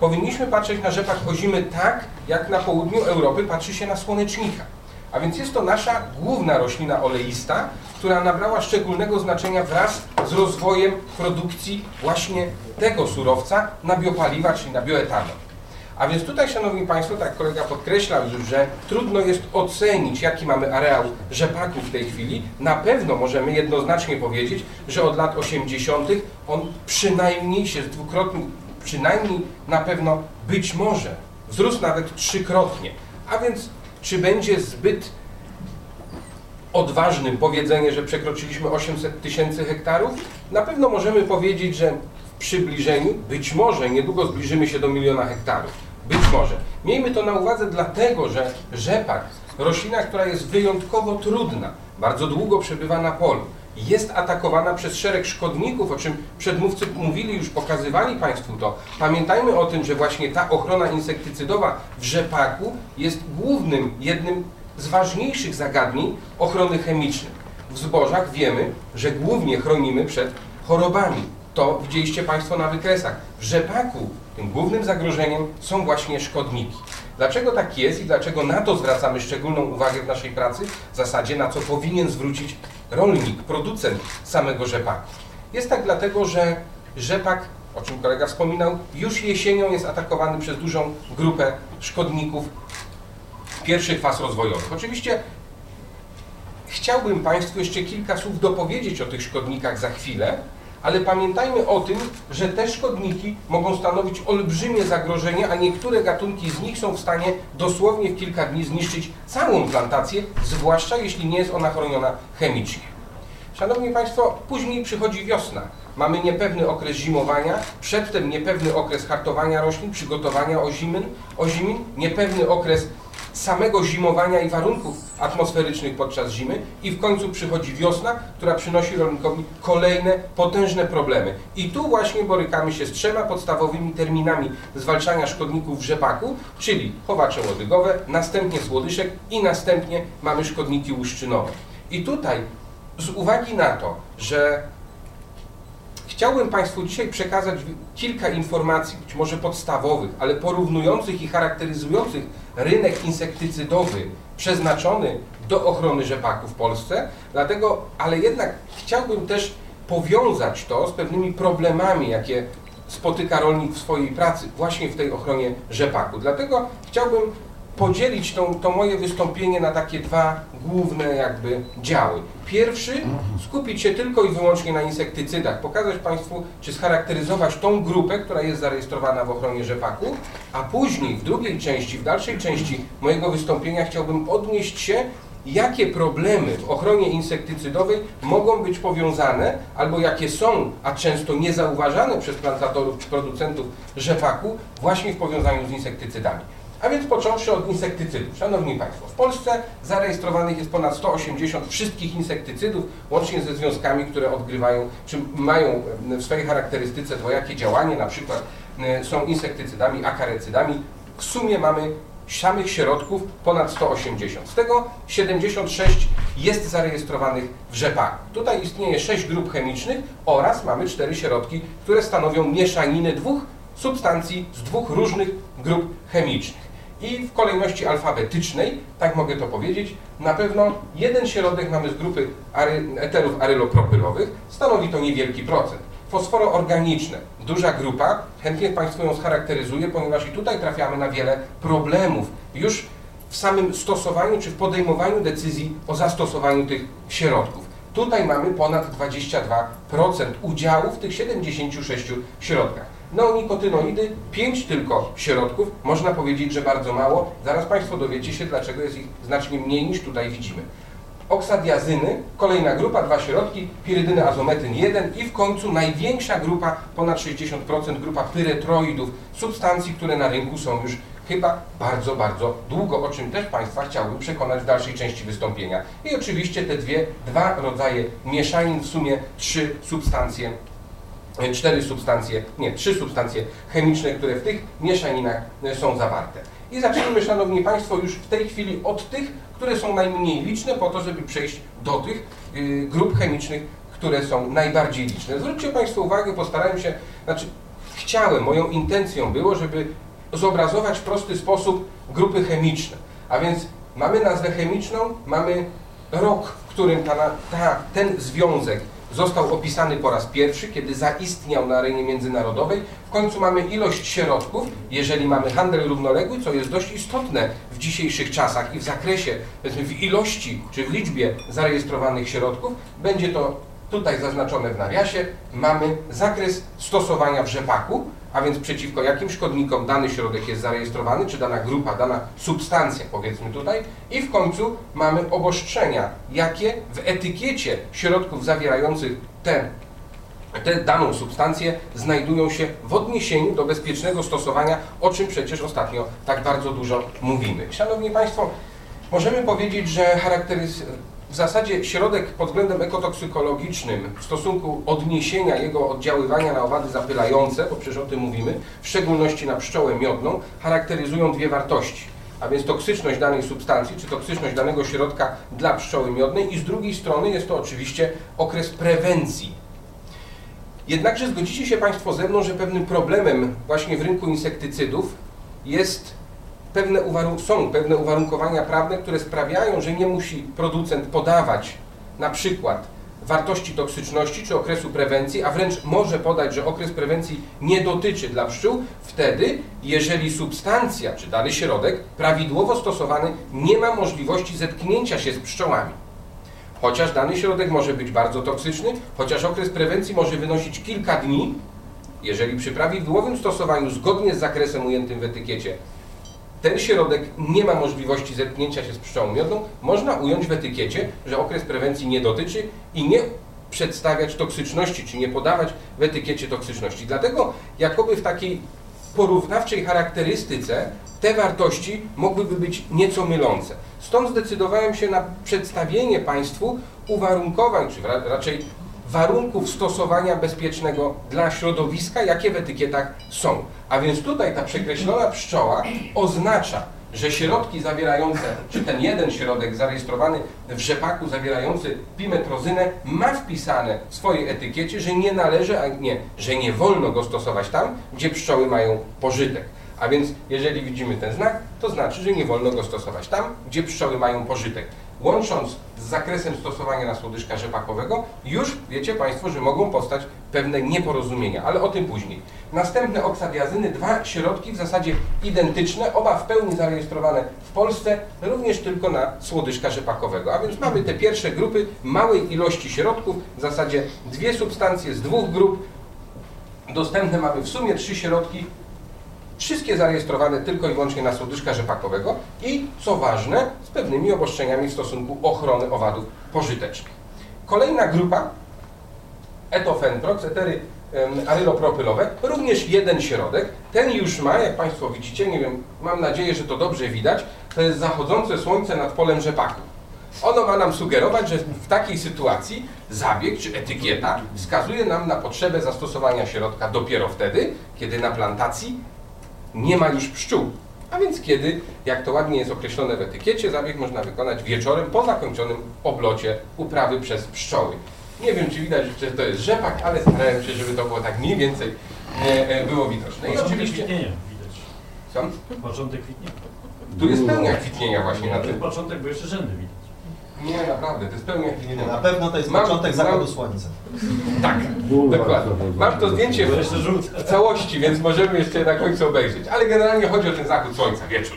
Powinniśmy patrzeć na rzepak ozimy tak, jak na południu Europy patrzy się na słonecznika. A więc jest to nasza główna roślina oleista, która nabrała szczególnego znaczenia wraz z rozwojem produkcji właśnie tego surowca na biopaliwa, czyli na bioetanol. A więc tutaj, Szanowni Państwo, tak kolega podkreślał już, że trudno jest ocenić, jaki mamy areał rzepaku w tej chwili. Na pewno możemy jednoznacznie powiedzieć, że od lat 80. on przynajmniej się zdwukrotnił, przynajmniej na pewno być może wzrósł nawet trzykrotnie. A więc czy będzie zbyt odważnym powiedzenie, że przekroczyliśmy 800 tysięcy hektarów? Na pewno możemy powiedzieć, że w przybliżeniu być może niedługo zbliżymy się do miliona hektarów. Być może. Miejmy to na uwadze dlatego, że rzepak, roślina, która jest wyjątkowo trudna, bardzo długo przebywa na polu, jest atakowana przez szereg szkodników, o czym przedmówcy mówili, już pokazywali Państwu to. Pamiętajmy o tym, że właśnie ta ochrona insektycydowa w rzepaku jest głównym, jednym z ważniejszych zagadnień ochrony chemicznej. W zbożach wiemy, że głównie chronimy przed chorobami. To widzieliście Państwo na wykresach. W rzepaku tym głównym zagrożeniem są właśnie szkodniki. Dlaczego tak jest i dlaczego na to zwracamy szczególną uwagę w naszej pracy? W zasadzie na co powinien zwrócić rolnik, producent samego rzepaku. Jest tak dlatego, że rzepak, o czym kolega wspominał, już jesienią jest atakowany przez dużą grupę szkodników pierwszych faz rozwojowych. Oczywiście chciałbym Państwu jeszcze kilka słów dopowiedzieć o tych szkodnikach za chwilę, ale pamiętajmy o tym, że te szkodniki mogą stanowić olbrzymie zagrożenie, a niektóre gatunki z nich są w stanie dosłownie w kilka dni zniszczyć całą plantację, zwłaszcza jeśli nie jest ona chroniona chemicznie. Szanowni Państwo, później przychodzi wiosna. Mamy niepewny okres zimowania, przedtem niepewny okres hartowania roślin, przygotowania ozimin, ozimin niepewny okres samego zimowania i warunków atmosferycznych podczas zimy i w końcu przychodzi wiosna, która przynosi rolnikowi kolejne potężne problemy. I tu właśnie borykamy się z trzema podstawowymi terminami zwalczania szkodników w rzepaku, czyli chowacze łodygowe, następnie słodyszek i następnie mamy szkodniki łuszczynowe. I tutaj z uwagi na to, że Chciałbym Państwu dzisiaj przekazać kilka informacji, być może podstawowych, ale porównujących i charakteryzujących rynek insektycydowy przeznaczony do ochrony rzepaku w Polsce. Dlatego, ale jednak chciałbym też powiązać to z pewnymi problemami, jakie spotyka rolnik w swojej pracy właśnie w tej ochronie rzepaku. Dlatego chciałbym podzielić tą, to moje wystąpienie na takie dwa główne jakby działy. Pierwszy, skupić się tylko i wyłącznie na insektycydach, pokazać Państwu, czy scharakteryzować tą grupę, która jest zarejestrowana w ochronie rzepaku, a później w drugiej części, w dalszej części mojego wystąpienia chciałbym odnieść się jakie problemy w ochronie insektycydowej mogą być powiązane, albo jakie są, a często niezauważane przez plantatorów czy producentów rzepaku właśnie w powiązaniu z insektycydami. A więc począwszy od insektycydów. Szanowni Państwo, w Polsce zarejestrowanych jest ponad 180 wszystkich insektycydów, łącznie ze związkami, które odgrywają, czy mają w swojej charakterystyce dwojakie działanie, na przykład e, są insektycydami, akarecydami. W sumie mamy samych środków ponad 180. Z tego 76 jest zarejestrowanych w rzepaku. Tutaj istnieje 6 grup chemicznych oraz mamy 4 środki, które stanowią mieszaninę dwóch substancji z dwóch różnych grup chemicznych i w kolejności alfabetycznej, tak mogę to powiedzieć, na pewno jeden środek mamy z grupy ary, eterów arylopropylowych, stanowi to niewielki procent. Fosforoorganiczne, duża grupa, chętnie Państwu ją scharakteryzuję, ponieważ i tutaj trafiamy na wiele problemów już w samym stosowaniu czy w podejmowaniu decyzji o zastosowaniu tych środków. Tutaj mamy ponad 22% udziału w tych 76 środkach. Neonikotynoidy, 5 tylko środków, można powiedzieć, że bardzo mało. Zaraz Państwo dowiecie się, dlaczego jest ich znacznie mniej niż tutaj widzimy. Oksadiazyny, kolejna grupa, dwa środki, pirydyny azometyn 1 i w końcu największa grupa, ponad 60% grupa pyretroidów, substancji, które na rynku są już chyba bardzo, bardzo długo, o czym też Państwa chciałbym przekonać w dalszej części wystąpienia. I oczywiście te dwie, dwa rodzaje mieszanin, w sumie trzy substancje cztery substancje, nie, trzy substancje chemiczne, które w tych mieszaninach e, są zawarte. I zacznijmy, Szanowni Państwo, już w tej chwili od tych, które są najmniej liczne, po to, żeby przejść do tych grup chemicznych, które są najbardziej liczne. Zwróćcie Państwo uwagę, postarałem się, znaczy chciałem, moją intencją było, żeby zobrazować w prosty sposób grupy chemiczne. A więc mamy nazwę chemiczną, mamy rok, w którym ta, ta, ten związek został opisany po raz pierwszy, kiedy zaistniał na arenie międzynarodowej. W końcu mamy ilość środków, jeżeli mamy handel równoległy, co jest dość istotne w dzisiejszych czasach i w zakresie, w ilości czy w liczbie zarejestrowanych środków, będzie to tutaj zaznaczone w nawiasie, mamy zakres stosowania w rzepaku, a więc przeciwko jakim szkodnikom dany środek jest zarejestrowany, czy dana grupa, dana substancja, powiedzmy tutaj, i w końcu mamy obostrzenia, jakie w etykiecie środków zawierających tę te daną substancję znajdują się w odniesieniu do bezpiecznego stosowania, o czym przecież ostatnio tak bardzo dużo mówimy. Szanowni Państwo, możemy powiedzieć, że charakterys w zasadzie środek pod względem ekotoksykologicznym w stosunku odniesienia jego oddziaływania na owady zapylające, bo przecież o tym mówimy, w szczególności na pszczołę miodną, charakteryzują dwie wartości. A więc toksyczność danej substancji, czy toksyczność danego środka dla pszczoły miodnej i z drugiej strony jest to oczywiście okres prewencji. Jednakże zgodzicie się Państwo ze mną, że pewnym problemem właśnie w rynku insektycydów jest pewne są pewne uwarunkowania prawne, które sprawiają, że nie musi producent podawać na przykład wartości toksyczności czy okresu prewencji, a wręcz może podać, że okres prewencji nie dotyczy dla pszczół, wtedy, jeżeli substancja czy dany środek prawidłowo stosowany nie ma możliwości zetknięcia się z pszczołami. Chociaż dany środek może być bardzo toksyczny, chociaż okres prewencji może wynosić kilka dni, jeżeli przy prawidłowym stosowaniu zgodnie z zakresem ujętym w etykiecie ten środek nie ma możliwości zetknięcia się z pszczołą miodną, można ująć w etykiecie, że okres prewencji nie dotyczy i nie przedstawiać toksyczności, czy nie podawać w etykiecie toksyczności. Dlatego jakoby w takiej porównawczej charakterystyce te wartości mogłyby być nieco mylące. Stąd zdecydowałem się na przedstawienie Państwu uwarunkowań, czy raczej warunków stosowania bezpiecznego dla środowiska, jakie w etykietach są. A więc tutaj ta przekreślona pszczoła oznacza, że środki zawierające, czy ten jeden środek zarejestrowany w rzepaku zawierający pimetrozynę ma wpisane w swojej etykiecie, że nie należy, a nie, że nie wolno go stosować tam, gdzie pszczoły mają pożytek. A więc jeżeli widzimy ten znak, to znaczy, że nie wolno go stosować tam, gdzie pszczoły mają pożytek łącząc z zakresem stosowania na słodyżka rzepakowego, już wiecie Państwo, że mogą powstać pewne nieporozumienia, ale o tym później. Następne oksadiazyny, dwa środki w zasadzie identyczne, oba w pełni zarejestrowane w Polsce, również tylko na słodyżka rzepakowego. A więc mamy te pierwsze grupy małej ilości środków, w zasadzie dwie substancje z dwóch grup. Dostępne mamy w sumie trzy środki Wszystkie zarejestrowane tylko i wyłącznie na słodyżka rzepakowego i, co ważne, z pewnymi obostrzeniami w stosunku ochrony owadów pożytecznych. Kolejna grupa, etofenprox, etery arylopropylowe, również jeden środek. Ten już ma, jak Państwo widzicie, nie wiem, mam nadzieję, że to dobrze widać, to jest zachodzące słońce nad polem rzepaku. Ono ma nam sugerować, że w takiej sytuacji zabieg czy etykieta wskazuje nam na potrzebę zastosowania środka dopiero wtedy, kiedy na plantacji nie ma już pszczół. A więc kiedy, jak to ładnie jest określone w etykiecie, zabieg można wykonać wieczorem po zakończonym oblocie uprawy przez pszczoły. Nie wiem, czy widać, że to jest rzepak, ale starałem się, żeby to było tak mniej więcej e, e było widoczne. I oczywiście... widać. Co? Początek kwitnienia. Tu jest pełnia kwitnienia właśnie na tym. Początek, bo jeszcze rzędy widać. Nie, naprawdę, to jest pełnia chwili. Na pewno to jest mam, początek zachodu mam, słońca. Tak, dokładnie. Mam to zdjęcie w, w całości, więc możemy jeszcze na końcu obejrzeć. Ale generalnie chodzi o ten zachód słońca, wieczór.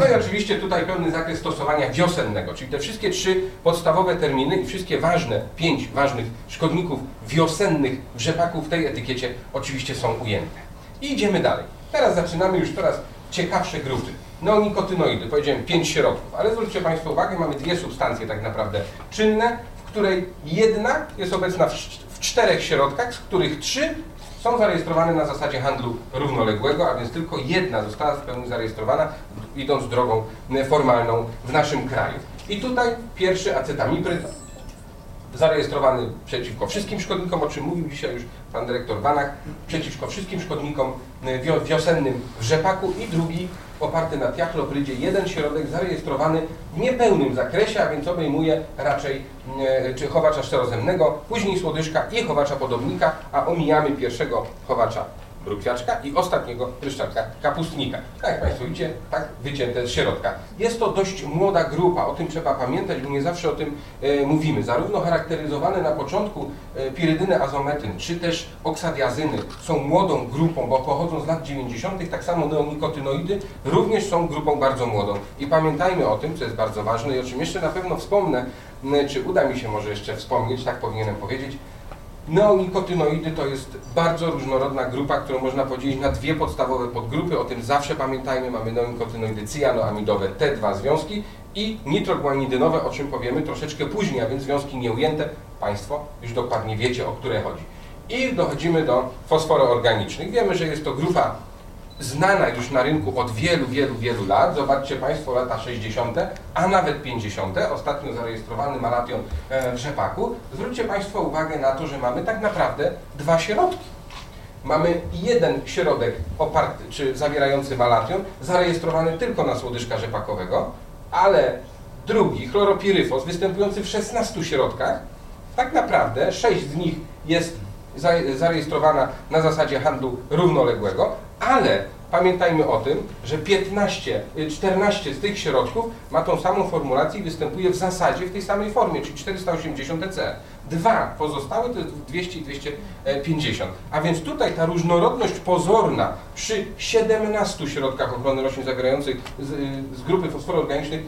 No i oczywiście tutaj pełny zakres stosowania wiosennego, czyli te wszystkie trzy podstawowe terminy i wszystkie ważne, pięć ważnych szkodników wiosennych w rzepaku w tej etykiecie oczywiście są ujęte. I idziemy dalej. Teraz zaczynamy już coraz ciekawsze grupy neonikotynoidy, powiedziałem pięć środków, ale zwróćcie Państwo uwagę, mamy dwie substancje tak naprawdę czynne, w której jedna jest obecna w, w czterech środkach, z których trzy są zarejestrowane na zasadzie handlu równoległego, a więc tylko jedna została w pełni zarejestrowana, idąc drogą formalną w naszym kraju. I tutaj pierwszy acetamipryt, zarejestrowany przeciwko wszystkim szkodnikom, o czym mówił dzisiaj już pan dyrektor Wanach, przeciwko wszystkim szkodnikom wiosennym w rzepaku i drugi oparty na tiachloprydzie, jeden środek zarejestrowany w niepełnym zakresie, a więc obejmuje raczej e, czy chowacza szczerozemnego, później słodyżka i chowacza podobnika, a omijamy pierwszego chowacza brukwiaczka i ostatniego pryszczaka kapustnika. Tak jak Państwo widzicie, tak wycięte z środka. Jest to dość młoda grupa, o tym trzeba pamiętać, bo nie zawsze o tym e, mówimy. Zarówno charakteryzowane na początku e, pirydyny azometyn, czy też oksadiazyny są młodą grupą, bo pochodzą z lat 90., tak samo neonikotynoidy również są grupą bardzo młodą. I pamiętajmy o tym, co jest bardzo ważne i o czym jeszcze na pewno wspomnę, czy uda mi się może jeszcze wspomnieć, tak powinienem powiedzieć, Neonikotynoidy to jest bardzo różnorodna grupa, którą można podzielić na dwie podstawowe podgrupy. O tym zawsze pamiętajmy. Mamy neonikotynoidy cyjanoamidowe, te dwa związki i nitroguanidynowe, o czym powiemy troszeczkę później, a więc związki nieujęte. Państwo już dokładnie wiecie, o które chodzi. I dochodzimy do fosforoorganicznych. Wiemy, że jest to grupa znana już na rynku od wielu, wielu, wielu lat. Zobaczcie Państwo lata 60., a nawet 50. Ostatnio zarejestrowany malation e, w rzepaku. Zwróćcie Państwo uwagę na to, że mamy tak naprawdę dwa środki. Mamy jeden środek oparty, czy zawierający malation, zarejestrowany tylko na słodyżka rzepakowego, ale drugi, chloropiryfos, występujący w 16 środkach, tak naprawdę 6 z nich jest za- zarejestrowana na zasadzie handlu równoległego, ale pamiętajmy o tym, że 15, y, 14 z tych środków ma tą samą formulację i występuje w zasadzie w tej samej formie, czyli 480 EC. Dwa pozostałe to jest 200 i 250. A więc tutaj ta różnorodność pozorna przy 17 środkach ochrony roślin zawierających z, y, z grupy fosforoorganicznych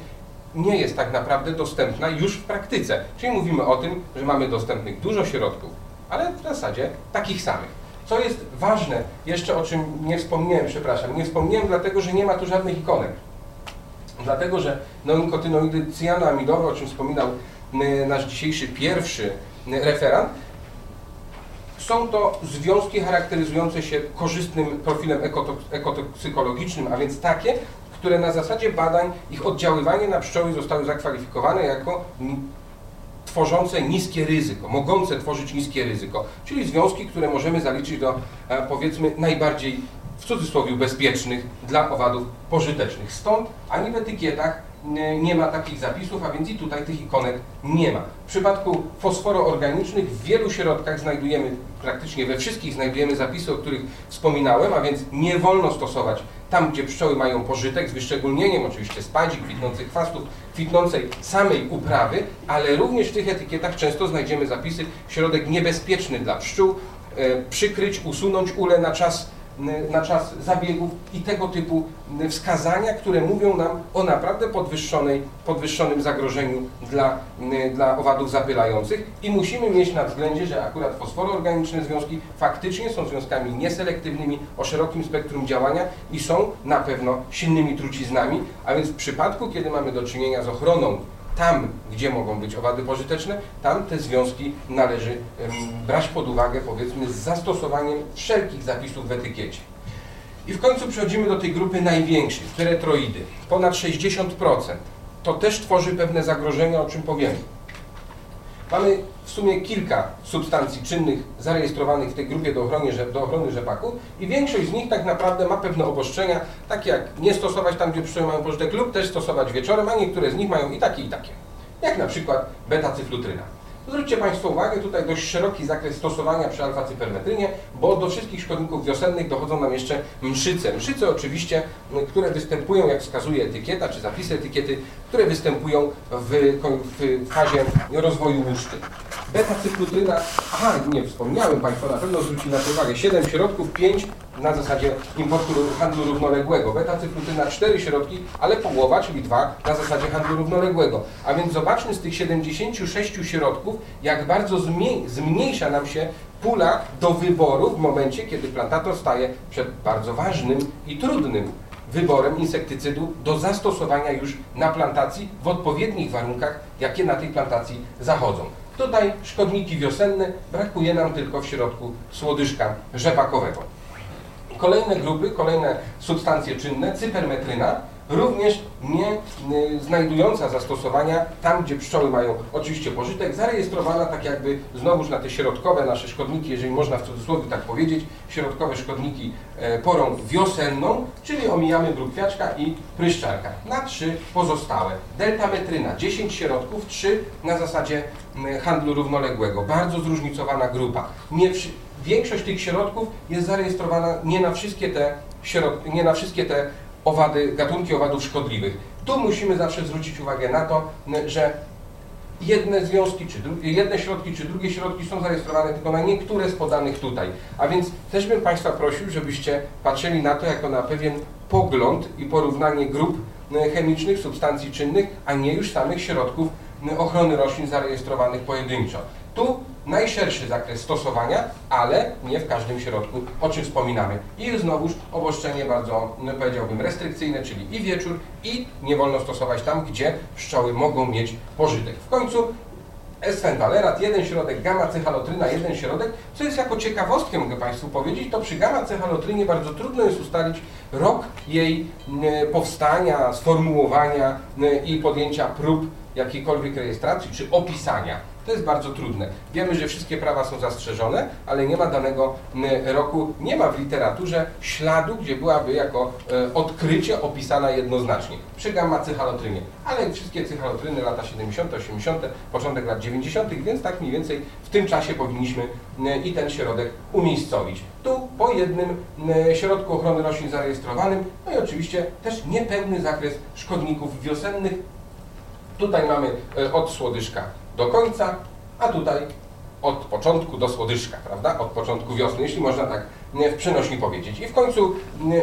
nie jest tak naprawdę dostępna już w praktyce. Czyli mówimy o tym, że mamy dostępnych dużo środków, ale w zasadzie takich samych. Co jest ważne, jeszcze o czym nie wspomniałem, przepraszam, nie wspomniałem dlatego, że nie ma tu żadnych ikonek. Dlatego, że neonikotynoidy cyjanoamidowe, o czym wspominał nasz dzisiejszy pierwszy referent, są to związki charakteryzujące się korzystnym profilem ekotok- ekotoksykologicznym, a więc takie, które na zasadzie badań ich oddziaływanie na pszczoły zostały zakwalifikowane jako tworzące niskie ryzyko, mogące tworzyć niskie ryzyko, czyli związki, które możemy zaliczyć do e, powiedzmy najbardziej w cudzysłowie bezpiecznych dla owadów pożytecznych. Stąd ani w etykietach nie, nie ma takich zapisów, a więc i tutaj tych ikonek nie ma. W przypadku fosforoorganicznych w wielu środkach znajdujemy, praktycznie we wszystkich znajdujemy zapisy, o których wspominałem, a więc nie wolno stosować tam, gdzie pszczoły mają pożytek, z wyszczególnieniem oczywiście spadzi, kwitnących chwastów, kwitnącej samej uprawy, ale również w tych etykietach często znajdziemy zapisy środek niebezpieczny dla pszczół, e, przykryć, usunąć ulę na czas, na czas zabiegów i tego typu wskazania, które mówią nam o naprawdę podwyższonej, podwyższonym zagrożeniu dla, dla owadów zapylających. I musimy mieć na względzie, że akurat fosforoorganiczne związki faktycznie są związkami nieselektywnymi o szerokim spektrum działania i są na pewno silnymi truciznami, a więc w przypadku, kiedy mamy do czynienia z ochroną tam, gdzie mogą być owady pożyteczne, tam te związki należy brać pod uwagę, powiedzmy, z zastosowaniem wszelkich zapisów w etykiecie. I w końcu przechodzimy do tej grupy największej, teretroidy, ponad 60%. To też tworzy pewne zagrożenia, o czym powiemy. Mamy w sumie kilka substancji czynnych zarejestrowanych w tej grupie do ochrony, do ochrony rzepaku i większość z nich tak naprawdę ma pewne obostrzenia, takie jak nie stosować tam, gdzie mają pożytek lub też stosować wieczorem, a niektóre z nich mają i takie, i takie. Jak na przykład beta-cyflutryna. Zwróćcie Państwo uwagę, tutaj dość szeroki zakres stosowania przy alfa-cypermetrynie, bo do wszystkich szkodników wiosennych dochodzą nam jeszcze mszyce. Mszyce oczywiście, które występują, jak wskazuje etykieta, czy zapisy etykiety, które występują w, w fazie rozwoju łuszczy. Beta-cyklutryna, aha, nie wspomniałem, Państwo na pewno zwrócili na to uwagę, 7 środków, 5 na zasadzie importu handlu równoległego. Beta-cyklutryna 4 środki, ale połowa, czyli 2 na zasadzie handlu równoległego. A więc zobaczmy z tych 76 środków, jak bardzo zmniej, zmniejsza nam się pula do wyboru w momencie, kiedy plantator staje przed bardzo ważnym i trudnym wyborem insektycydu do zastosowania już na plantacji w odpowiednich warunkach, jakie na tej plantacji zachodzą. Tutaj szkodniki wiosenne, brakuje nam tylko w środku słodyżka rzepakowego. Kolejne grupy, kolejne substancje czynne, cypermetryna, również nie y, znajdująca zastosowania tam, gdzie pszczoły mają oczywiście pożytek, zarejestrowana tak jakby znowuż na te środkowe nasze szkodniki, jeżeli można w cudzysłowie tak powiedzieć, środkowe szkodniki e, porą wiosenną, czyli omijamy brukwiaczka i pryszczarka. Na trzy pozostałe. Deltametryna, 10 środków, 3 na zasadzie handlu równoległego. Bardzo zróżnicowana grupa. Nie przy, większość tych środków jest zarejestrowana nie na wszystkie te, środ- nie na wszystkie te owady, gatunki owadów szkodliwych. Tu musimy zawsze zwrócić uwagę na to, że jedne związki, czy dru- jedne środki, czy drugie środki są zarejestrowane tylko na niektóre z podanych tutaj. A więc też bym Państwa prosił, żebyście patrzyli na to jako na pewien pogląd i porównanie grup chemicznych, substancji czynnych, a nie już samych środków ochrony roślin zarejestrowanych pojedynczo. Tu najszerszy zakres stosowania, ale nie w każdym środku, o czym wspominamy. I znowuż obostrzenie bardzo, no, powiedziałbym, restrykcyjne, czyli i wieczór, i nie wolno stosować tam, gdzie pszczoły mogą mieć pożytek. W końcu esfentalerat, jeden środek, gamma-cechalotryna, jeden środek, co jest jako ciekawostkę, mogę Państwu powiedzieć, to przy gamma-cechalotrynie bardzo trudno jest ustalić rok jej e, powstania, sformułowania e, i podjęcia prób jakiejkolwiek rejestracji czy opisania. To jest bardzo trudne. Wiemy, że wszystkie prawa są zastrzeżone, ale nie ma danego m, roku, nie ma w literaturze śladu, gdzie byłaby jako e, odkrycie opisana jednoznacznie. Przy gamma-cychalotrynie. Ale wszystkie cychalotryny lata 70., 80., początek lat 90., więc tak mniej więcej w tym czasie powinniśmy m, i ten środek umiejscowić. Tu po jednym środku ochrony roślin zarejestrowanym, no i oczywiście też niepełny zakres szkodników wiosennych, Tutaj mamy od słodyszka do końca, a tutaj od początku do słodyszka, prawda? Od początku wiosny, jeśli można tak w przenośni powiedzieć. I w końcu,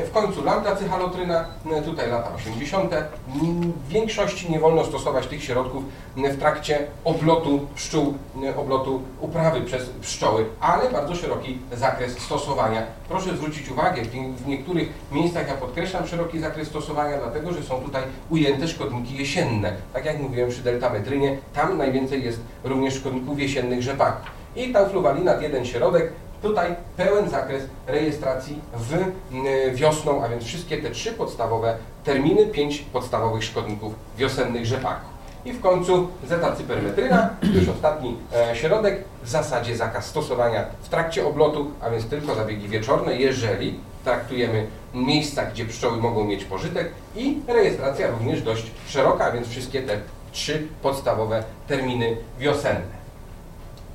w końcu lambda cyhalotryna, tutaj lata 80. Mm, W większości nie wolno stosować tych środków w trakcie oblotu pszczół, oblotu uprawy przez pszczoły, ale bardzo szeroki zakres stosowania. Proszę zwrócić uwagę, w nie- w niektórych miejscach ja podkreślam szeroki zakres stosowania, dlatego że są tutaj ujęte szkodniki jesienne. Tak jak mówiłem przy deltametrynie, tam najwięcej jest również szkodników jesiennych rzepaku. I taufluwalinat, jeden środek, tutaj pełen zakres rejestracji w y, wiosną, a więc wszystkie te trzy podstawowe terminy, pięć podstawowych szkodników wiosennych rzepaku. I w końcu zetacypermetryna, już ostatni e, środek, w zasadzie zakaz stosowania w trakcie oblotu, a więc tylko zabiegi wieczorne, jeżeli traktujemy miejsca, gdzie pszczoły mogą mieć pożytek i rejestracja również dość szeroka, a więc wszystkie te trzy podstawowe terminy wiosenne.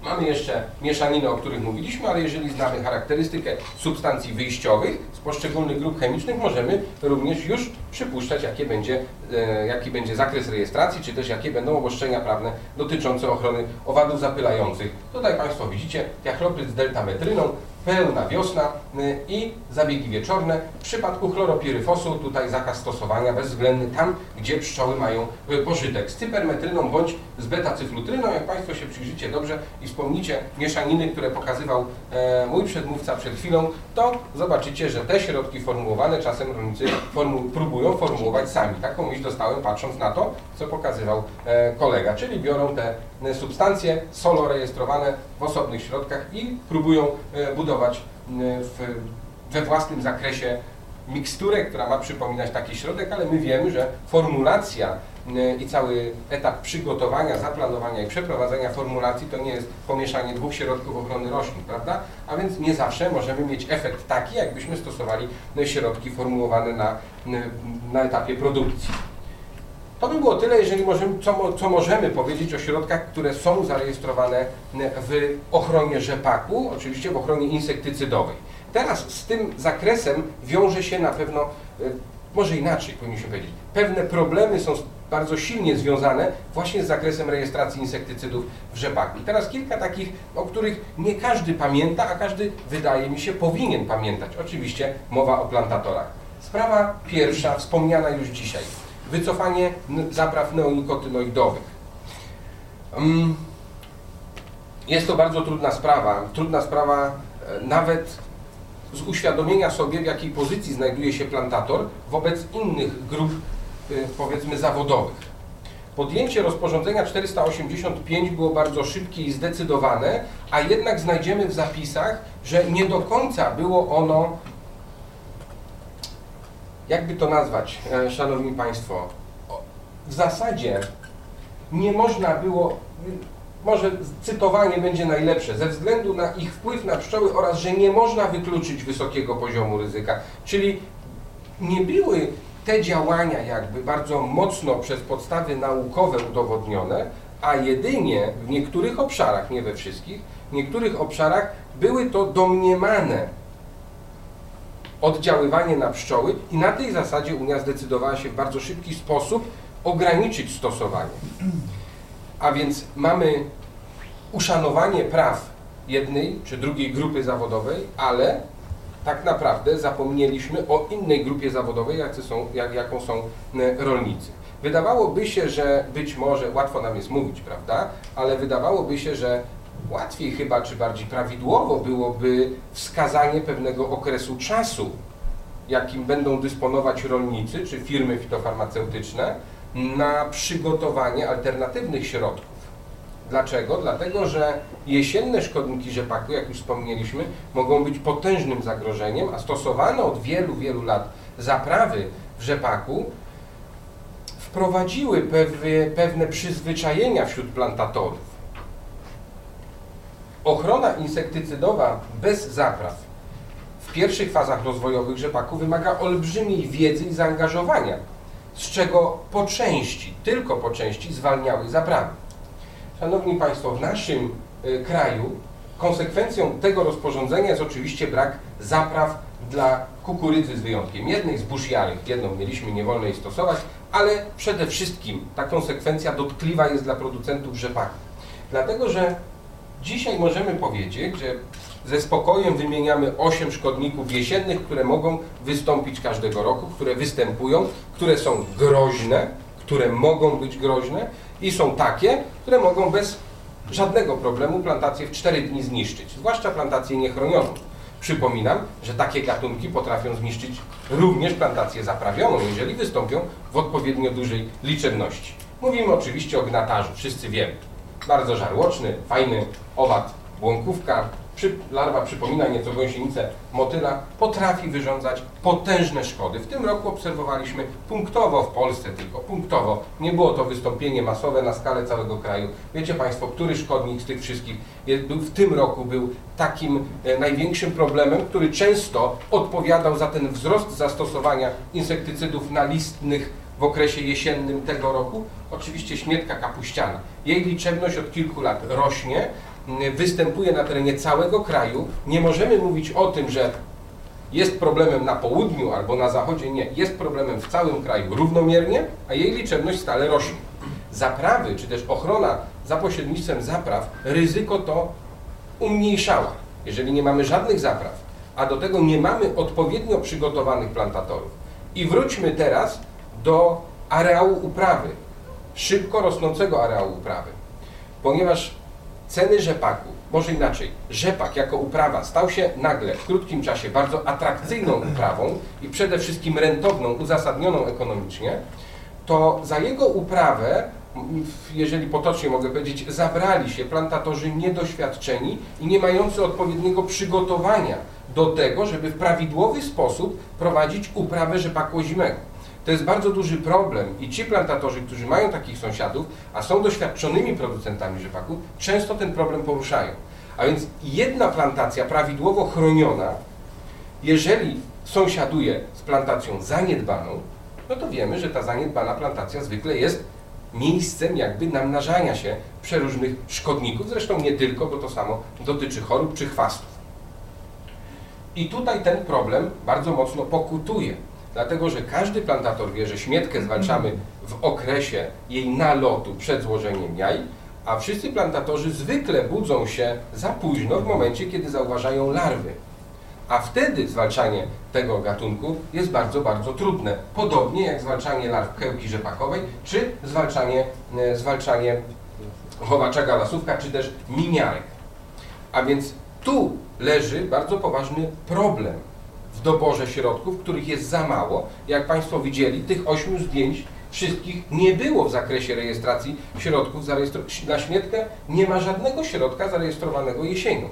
Mamy jeszcze mieszaniny, o których mówiliśmy, ale jeżeli znamy charakterystykę substancji wyjściowych z poszczególnych grup chemicznych, możemy również już przypuszczać, jakie będzie, e, jaki będzie zakres rejestracji, czy też jakie będą obostrzenia prawne dotyczące ochrony owadów zapylających. Tutaj Państwo widzicie tiachlopryt z deltametryną, pełna wiosna y, i zabiegi wieczorne. W przypadku chloropiryfosu tutaj zakaz stosowania bezwzględny tam, gdzie pszczoły mają y, pożytek. Z cypermetryną bądź z beta-cyflutryną, jak Państwo się przyjrzycie dobrze i wspomnicie mieszaniny, które pokazywał e, mój przedmówca przed chwilą, to zobaczycie, że te środki formułowane czasem rolnicy formu próbują formułować sami. Taką myśl dostałem patrząc na to, co pokazywał e, kolega, czyli biorą te e, substancje solo rejestrowane w osobnych środkach i próbują e, budować e, w, we własnym zakresie miksturę, która ma przypominać taki środek, ale my wiemy, że formulacja i cały etap przygotowania, zaplanowania i przeprowadzenia formulacji to nie jest pomieszanie dwóch środków ochrony roślin, prawda? A więc nie zawsze możemy mieć efekt taki, jakbyśmy stosowali e, środki formułowane na, e, na etapie produkcji. To by było tyle, jeżeli możemy, co, co możemy powiedzieć o środkach, które są zarejestrowane w ochronie rzepaku, oczywiście w ochronie insektycydowej. Teraz z tym zakresem wiąże się na pewno, e, może inaczej powinniśmy powiedzieć, pewne problemy są bardzo silnie związane właśnie z zakresem rejestracji insektycydów w rzepaku. I teraz kilka takich, o których nie każdy pamięta, a każdy, wydaje mi się, powinien pamiętać. Oczywiście mowa o plantatorach. Sprawa pierwsza, wspomniana już dzisiaj. Wycofanie zapraw neonikotynoidowych. Mm, Jest to bardzo trudna sprawa. Trudna sprawa e, nawet z uświadomienia sobie, w jakiej pozycji znajduje się plantator wobec innych grup, powiedzmy, zawodowych. Podjęcie rozporządzenia 485 było bardzo szybkie i zdecydowane, a jednak znajdziemy w zapisach, że nie do końca było ono jakby to nazwać, e, Szanowni Państwo, w zasadzie nie można było, może cytowanie będzie najlepsze, ze względu na ich wpływ na pszczoły oraz, że nie można wykluczyć wysokiego poziomu ryzyka. Czyli nie były te działania jakby bardzo mocno przez podstawy naukowe udowodnione, a jedynie w niektórych obszarach, nie we wszystkich, w niektórych obszarach były to domniemane oddziaływanie na pszczoły i na tej zasadzie Unia zdecydowała się w bardzo szybki sposób ograniczyć stosowanie. A więc mamy uszanowanie praw jednej czy drugiej grupy zawodowej, ale tak naprawdę zapomnieliśmy o innej grupie zawodowej, są, jak, jaką są e, rolnicy. Wydawałoby się, że być może, łatwo nam jest mówić, prawda, ale wydawałoby się, że łatwiej chyba, czy bardziej prawidłowo byłoby wskazanie pewnego okresu czasu, jakim będą dysponować rolnicy czy firmy fitofarmaceutyczne na przygotowanie alternatywnych środków. Dlaczego? Dlatego, że jesienne szkodniki rzepaku, jak już wspomnieliśmy, mogą być potężnym zagrożeniem, a stosowane od wielu, wielu lat zaprawy w rzepaku wprowadziły pewne, przyzwyczajenia wśród plantatorów. Ochrona insektycydowa bez zapraw w pierwszych fazach rozwojowych rzepaku wymaga olbrzymiej wiedzy i zaangażowania, z czego po części, tylko po części zwalniały zaprawy. Szanowni Państwo, w naszym y, kraju konsekwencją tego rozporządzenia jest oczywiście brak zapraw dla kukurydzy z wyjątkiem jednej, zbóż jarych. Jedną mieliśmy, nie wolno jej stosować, ale przede wszystkim ta konsekwencja dotkliwa jest dla producentów rzepaku. Dlatego, że dzisiaj możemy powiedzieć, że ze spokojem wymieniamy 8 szkodników jesiennych, które mogą wystąpić każdego roku, które występują, które są groźne, które mogą być groźne i są takie, które mogą bez żadnego problemu plantację w 4 dni zniszczyć, zwłaszcza plantację niechronioną. Przypominam, że takie gatunki potrafią zniszczyć również plantację zaprawioną, jeżeli wystąpią w odpowiednio dużej liczebności. Mówimy oczywiście o gnatarzu, wszyscy wiemy. Bardzo żarłoczny, fajny owad, błąkówka, przy, larwa przypomina nieco gąsienicę motyla, potrafi wyrządzać potężne szkody. W tym roku obserwowaliśmy punktowo w Polsce tylko, punktowo. Nie było to wystąpienie masowe na skalę całego kraju. Wiecie Państwo, który szkodnik z tych wszystkich był, w tym roku był takim e, największym problemem, który często odpowiadał za ten wzrost zastosowania insektycydów nalistnych w okresie jesiennym tego roku? Oczywiście śmietka kapuściana. Jej liczebność od kilku lat rośnie, występuje na terenie całego kraju. Nie możemy mówić o tym, że jest problemem na południu albo na zachodzie. Nie, jest problemem w całym kraju równomiernie, a jej liczebność stale rośnie. Zaprawy, czy też ochrona za pośrednictwem zapraw, ryzyko to umniejszała, jeżeli nie mamy żadnych zapraw, a do tego nie mamy odpowiednio przygotowanych plantatorów. I wróćmy teraz do areału uprawy, szybko rosnącego areału uprawy, ponieważ ceny rzepaku, może inaczej, rzepak jako uprawa stał się nagle w krótkim czasie bardzo atrakcyjną uprawą i przede wszystkim rentowną, uzasadnioną ekonomicznie, to za jego uprawę, jeżeli potocznie mogę powiedzieć, zabrali się plantatorzy niedoświadczeni i nie mający odpowiedniego przygotowania do tego, żeby w prawidłowy sposób prowadzić uprawę rzepaku ozimego. To jest bardzo duży problem i ci plantatorzy, którzy mają takich sąsiadów, a są doświadczonymi producentami rzepaku, często ten problem poruszają. A więc jedna plantacja prawidłowo chroniona, jeżeli sąsiaduje z plantacją zaniedbaną, no to wiemy, że ta zaniedbana plantacja zwykle jest miejscem jakby namnażania się przeróżnych szkodników, zresztą nie tylko, bo to samo dotyczy chorób czy chwastów. I tutaj ten problem bardzo mocno pokutuje dlatego że każdy plantator wie, że śmietkę zwalczamy w okresie jej nalotu przed złożeniem jaj, a wszyscy plantatorzy zwykle budzą się za późno w momencie, kiedy zauważają larwy. A wtedy zwalczanie tego gatunku jest bardzo, bardzo trudne. Podobnie jak zwalczanie larw kełki rzepakowej, czy zwalczanie, e, zwalczanie chowacza galasówka, czy też miniarek. A więc tu leży bardzo poważny problem doborze środków, których jest za mało. Jak Państwo widzieli, tych ośmiu zdjęć wszystkich nie było w zakresie rejestracji środków na śmietkę. Nie ma żadnego środka zarejestrowanego jesienią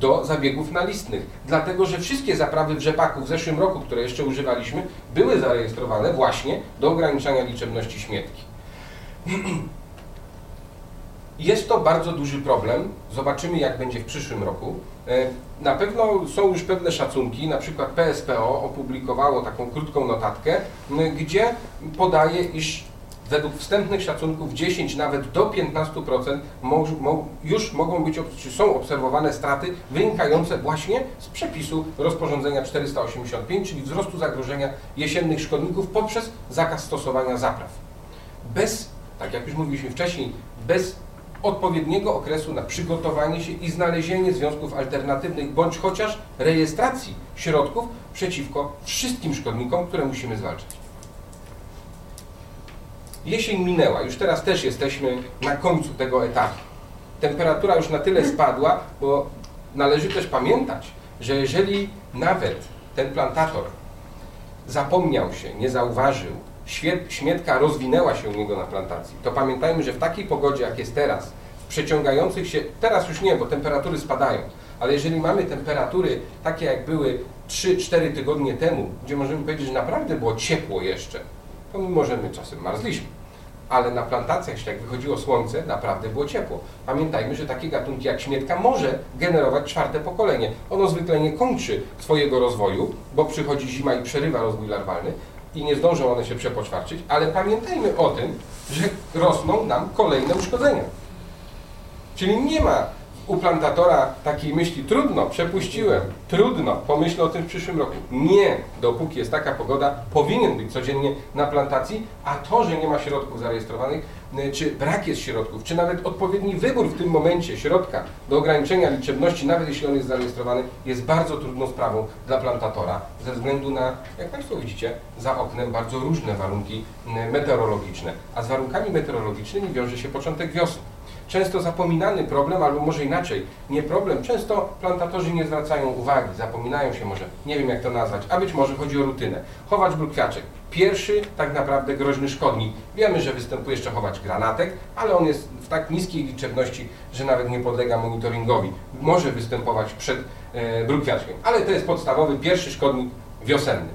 do zabiegów nalistnych, dlatego że wszystkie zaprawy w rzepaku w zeszłym roku, które jeszcze używaliśmy, były zarejestrowane właśnie do ograniczania liczebności śmietki. Jest to bardzo duży problem. Zobaczymy, jak będzie w przyszłym roku. Na pewno są już pewne szacunki, na przykład PSPO opublikowało taką krótką notatkę, gdzie podaje, iż według wstępnych szacunków 10 nawet do 15% mo, mo, już mogą być, są obserwowane straty wynikające właśnie z przepisu rozporządzenia 485, czyli wzrostu zagrożenia jesiennych szkodników poprzez zakaz stosowania zapraw. Bez, tak jak już mówiliśmy wcześniej, bez odpowiedniego okresu na przygotowanie się i znalezienie związków alternatywnych, bądź chociaż rejestracji środków przeciwko wszystkim szkodnikom, które musimy zwalczać. Jesień minęła, już teraz też jesteśmy na końcu tego etapu. Temperatura już na tyle spadła, bo należy też pamiętać, że jeżeli nawet ten plantator zapomniał się, nie zauważył, śmietka rozwinęła się u niego na plantacji, to pamiętajmy, że w takiej pogodzie, jak jest teraz, w przeciągających się, teraz już nie, bo temperatury spadają, ale jeżeli mamy temperatury takie, jak były 3-4 tygodnie temu, gdzie możemy powiedzieć, że naprawdę było ciepło jeszcze, to my czasem marzliśmy, ale na plantacjach, jak wychodziło słońce, naprawdę było ciepło. Pamiętajmy, że takie gatunki jak śmietka może generować czwarte pokolenie. Ono zwykle nie kończy swojego rozwoju, bo przychodzi zima i przerywa rozwój larwalny i nie zdążą one się przepoczwarczyć, ale pamiętajmy o tym, że rosną nam kolejne uszkodzenia. Czyli nie ma u plantatora takiej myśli, trudno, przepuściłem, trudno, pomyślę o tym w przyszłym roku. Nie, dopóki jest taka pogoda, powinien być codziennie na plantacji, a to, że nie ma środków zarejestrowanych, czy brak jest środków, czy nawet odpowiedni wybór w tym momencie środka do ograniczenia liczebności, nawet jeśli on jest zarejestrowany, jest bardzo trudną sprawą dla plantatora, ze względu na, jak Państwo widzicie, za oknem bardzo różne warunki y, meteorologiczne, a z warunkami meteorologicznymi wiąże się początek wiosny często zapominany problem, albo może inaczej, nie problem, często plantatorzy nie zwracają uwagi, zapominają się może, nie wiem jak to nazwać, a być może chodzi o rutynę. Chowacz brukwiaczek, pierwszy tak naprawdę groźny szkodnik. Wiemy, że występuje jeszcze chowacz granatek, ale on jest w tak niskiej liczebności, że nawet nie podlega monitoringowi. Może występować przed e, brukwiaczkiem, ale to jest podstawowy, pierwszy szkodnik wiosenny.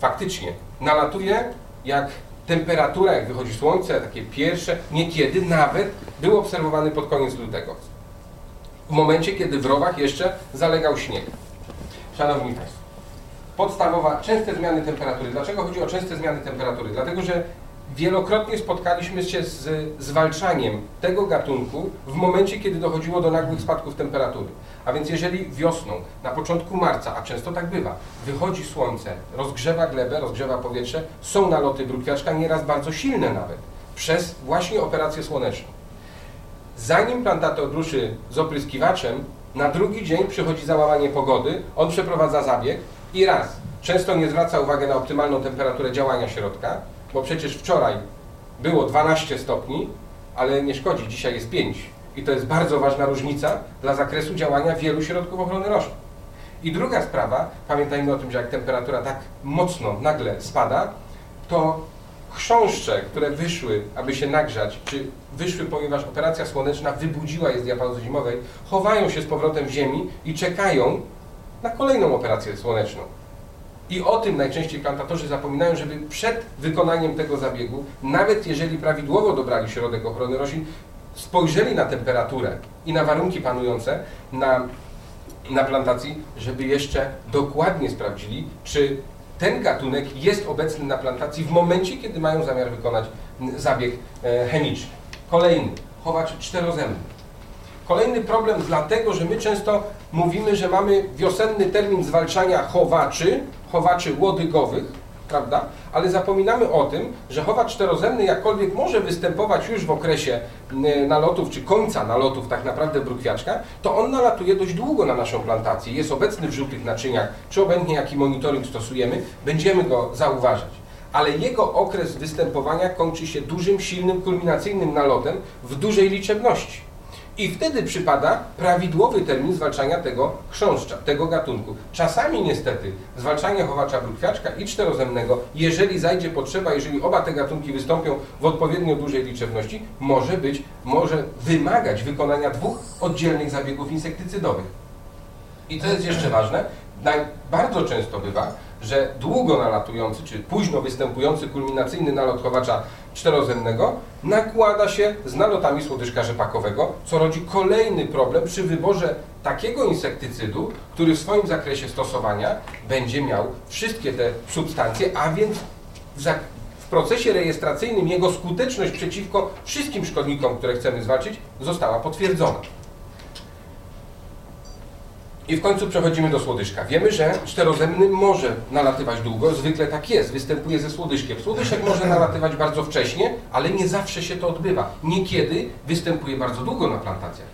Faktycznie, nalatuje jak temperatura, jak wychodzi słońce, takie pierwsze, niekiedy nawet był obserwowany pod koniec lutego. W momencie, kiedy w rowach jeszcze zalegał śnieg. Szanowni Państwo, podstawowa, częste zmiany temperatury. Dlaczego chodzi o częste zmiany temperatury? Dlatego, że wielokrotnie spotkaliśmy się z zwalczaniem tego gatunku w momencie, kiedy dochodziło do nagłych spadków temperatury. A więc jeżeli wiosną, na początku marca, a często tak bywa, wychodzi słońce, rozgrzewa glebę, rozgrzewa powietrze, są naloty brukwiaczka, nieraz bardzo silne nawet, przez właśnie operację słoneczną. Zanim plantator ruszy z opryskiwaczem, na drugi dzień przychodzi załamanie pogody, on przeprowadza zabieg i raz, często nie zwraca uwagi na optymalną temperaturę działania środka, bo przecież wczoraj było 12 stopni, ale nie szkodzi, dzisiaj jest 5. I to jest bardzo ważna różnica dla zakresu działania wielu środków ochrony roślin. I druga sprawa, pamiętajmy o tym, że jak temperatura tak mocno nagle spada, to chrząszcze, które wyszły, aby się nagrzać, czy wyszły, ponieważ operacja słoneczna wybudziła je z diapauzy zimowej, chowają się z powrotem w ziemi i czekają na kolejną operację słoneczną. I o tym najczęściej plantatorzy zapominają, żeby przed wykonaniem tego zabiegu, nawet jeżeli prawidłowo dobrali środek ochrony roślin, spojrzeli na temperaturę i na warunki panujące na, na plantacji, żeby jeszcze dokładnie sprawdzili, czy ten gatunek jest obecny na plantacji w momencie, kiedy mają zamiar wykonać zabieg e, chemiczny. Kolejny, chowacz czterozębny. Kolejny problem dlatego, że my często mówimy, że mamy wiosenny termin zwalczania chowaczy, chowaczy łodygowych, prawda? Ale zapominamy o tym, że chowacz czterozemny jakkolwiek może występować już w okresie nalotów, czy końca nalotów tak naprawdę brukwiaczka, to on nalatuje dość długo na naszą plantację, jest obecny w żółtych naczyniach, czy obojętnie jaki monitoring stosujemy, będziemy go zauważać. Ale jego okres występowania kończy się dużym, silnym, kulminacyjnym nalotem w dużej liczebności. I wtedy przypada prawidłowy termin zwalczania tego chrząszcza, tego gatunku. Czasami niestety zwalczanie chowacza brukwiaczka i czterozemnego, jeżeli zajdzie potrzeba, jeżeli oba te gatunki wystąpią w odpowiednio dużej liczebności, może być, może wymagać wykonania dwóch oddzielnych zabiegów insektycydowych. I to jest jeszcze ważne, bardzo często bywa, że długo nalatujący, czy późno występujący kulminacyjny nalot chowacza czterozemnego nakłada się z nalotami słodyżka rzepakowego, co rodzi kolejny problem przy wyborze takiego insektycydu, który w swoim zakresie stosowania będzie miał wszystkie te substancje, a więc w procesie rejestracyjnym jego skuteczność przeciwko wszystkim szkodnikom, które chcemy zwalczyć, została potwierdzona. I w końcu przechodzimy do słodyszka. Wiemy, że czterozemny może nalatywać długo, zwykle tak jest, występuje ze słodyszkiem. Słodyszek może nalatywać bardzo wcześnie, ale nie zawsze się to odbywa. Niekiedy występuje bardzo długo na plantacjach.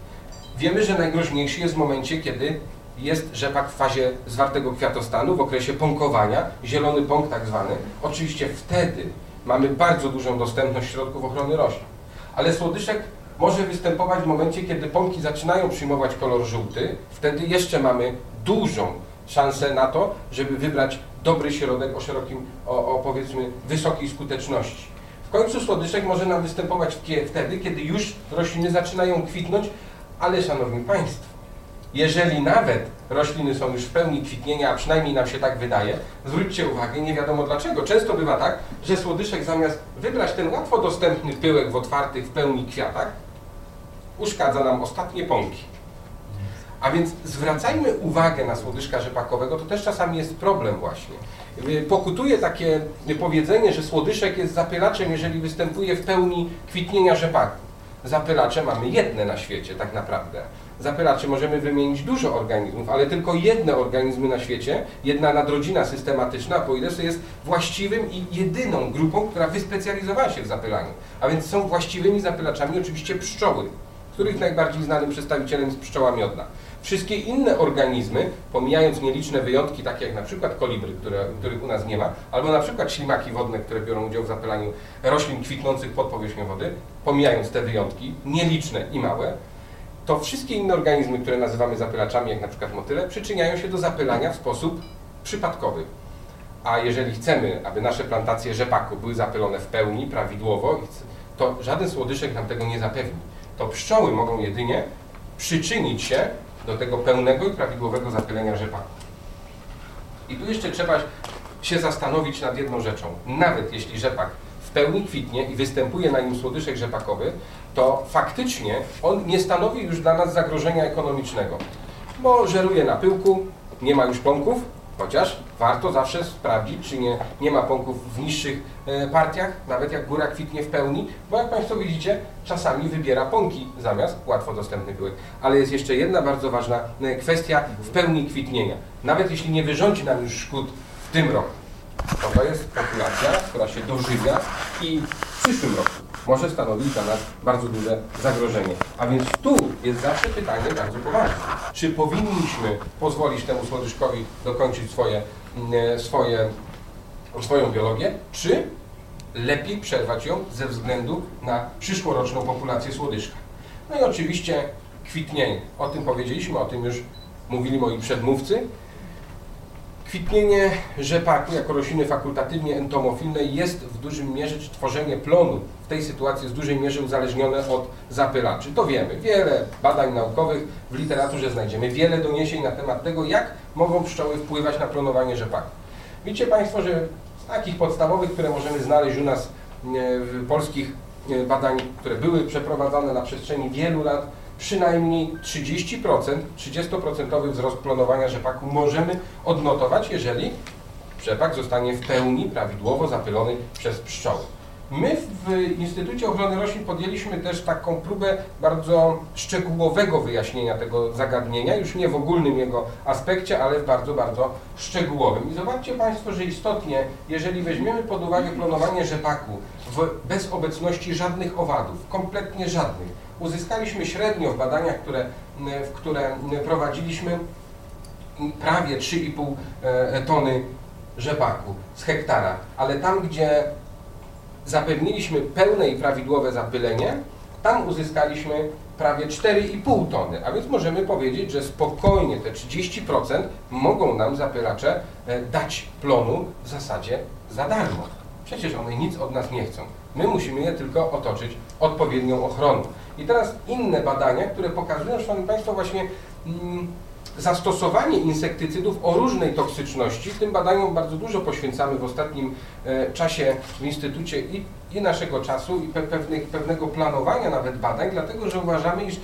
Wiemy, że najgroźniejszy jest w momencie, kiedy jest rzepak w fazie zwartego kwiatostanu, w okresie pąkowania, zielony pąk tak zwany. Oczywiście wtedy mamy bardzo dużą dostępność środków ochrony roślin. Ale słodyszek może występować w momencie, kiedy pąki zaczynają przyjmować kolor żółty. Wtedy jeszcze mamy dużą szansę na to, żeby wybrać dobry środek o szerokim, o, o powiedzmy wysokiej skuteczności. W końcu słodyszek może nam występować wtedy, kiedy już rośliny zaczynają kwitnąć, ale Szanowni Państwo, jeżeli nawet rośliny są już w pełni kwitnienia, a przynajmniej nam się tak wydaje, zwróćcie uwagę, nie wiadomo dlaczego. Często bywa tak, że słodyszek zamiast wybrać ten łatwo dostępny pyłek w otwartych, w pełni kwiatach, uszkadza nam ostatnie pąki. A więc zwracajmy uwagę na słodyszka rzepakowego, to też czasami jest problem właśnie. Pokutuje takie powiedzenie, że słodyszek jest zapylaczem, jeżeli występuje w pełni kwitnienia rzepaku. Zapylacze mamy jedne na świecie tak naprawdę. Zapylaczy możemy wymienić dużo organizmów, ale tylko jedne organizmy na świecie, jedna nadrodzina systematyczna, po ile jest właściwym i jedyną grupą, która wyspecjalizowała się w zapylaniu. A więc są właściwymi zapylaczami oczywiście pszczoły których najbardziej znanym przedstawicielem jest pszczoła miodna. Wszystkie inne organizmy, pomijając nieliczne wyjątki, takie jak na przykład kolibry, które, których u nas nie ma, albo na przykład ślimaki wodne, które biorą udział w zapylaniu roślin kwitnących pod powierzchnią wody, pomijając te wyjątki, nieliczne i małe, to wszystkie inne organizmy, które nazywamy zapylaczami, jak na przykład motyle, przyczyniają się do zapylania w sposób przypadkowy. A jeżeli chcemy, aby nasze plantacje rzepaku były zapylone w pełni, prawidłowo, to żaden słodyszek nam tego nie zapewni to pszczoły mogą jedynie przyczynić się do tego pełnego i prawidłowego zapylenia rzepaku. I tu jeszcze trzeba się zastanowić nad jedną rzeczą. Nawet jeśli rzepak w pełni kwitnie i występuje na nim słodyszek rzepakowy, to faktycznie on nie stanowi już dla nas zagrożenia ekonomicznego, bo żeruje na pyłku, nie ma już pąków, Chociaż warto zawsze sprawdzić, czy nie, nie ma pąków w niższych e, partiach, nawet jak góra kwitnie w pełni, bo jak Państwo widzicie, czasami wybiera pąki zamiast łatwo dostępnych pyłek. Ale jest jeszcze jedna bardzo ważna e, kwestia w pełni kwitnienia. Nawet jeśli nie wyrządzi nam już szkód w tym roku, to to jest populacja, która się dożywia i w przyszłym roku może stanowić dla nas bardzo duże zagrożenie. A więc tu jest zawsze pytanie bardzo poważne. Czy powinniśmy pozwolić temu słodyszkowi dokończyć swoje, mm, swoje, swoją biologię, czy lepiej przerwać ją ze względu na przyszłoroczną populację słodyszka? No i oczywiście kwitnienie. O tym powiedzieliśmy, o tym już mówili moi przedmówcy. Kwitnienie rzepaku jako rośliny fakultatywnie entomofilnej jest w dużym mierze, czy tworzenie plonu w tej sytuacji jest w dużej mierze uzależnione od zapylaczy. To wiemy. Wiele badań naukowych w literaturze znajdziemy, wiele doniesień na temat tego, jak mogą pszczoły wpływać na plonowanie rzepaku. Widzicie Państwo, że z takich podstawowych, które możemy znaleźć u nas e, w polskich e, badań, które były przeprowadzone na przestrzeni wielu lat, przynajmniej 30%, 30% wzrost planowania rzepaku możemy odnotować, jeżeli rzepak zostanie w pełni prawidłowo zapylony przez pszczoły. My w Instytucie Ochrony Roślin podjęliśmy też taką próbę bardzo szczegółowego wyjaśnienia tego zagadnienia, już nie w ogólnym jego aspekcie, ale w bardzo, bardzo szczegółowym. I zobaczcie Państwo, że istotnie, jeżeli weźmiemy pod uwagę planowanie rzepaku w, bez obecności żadnych owadów, kompletnie żadnych, uzyskaliśmy średnio w badaniach, które, w które prowadziliśmy, prawie 3,5 e, tony rzepaku z hektara, ale tam, gdzie zapewniliśmy pełne i prawidłowe zapylenie, tam uzyskaliśmy prawie 4,5 tony, a więc możemy powiedzieć, że spokojnie te 30% mogą nam zapylacze e, dać plonu w zasadzie za darmo. Przecież one nic od nas nie chcą. My musimy je tylko otoczyć odpowiednią ochroną. I teraz inne badania, które pokazują, Szanowni Państwo, właśnie mm, zastosowanie insektycydów o różnej toksyczności. Tym badaniom bardzo dużo poświęcamy w ostatnim e, czasie w Instytucie i, i naszego czasu i pe pewnych, pewnego planowania nawet badań, dlatego że uważamy, iż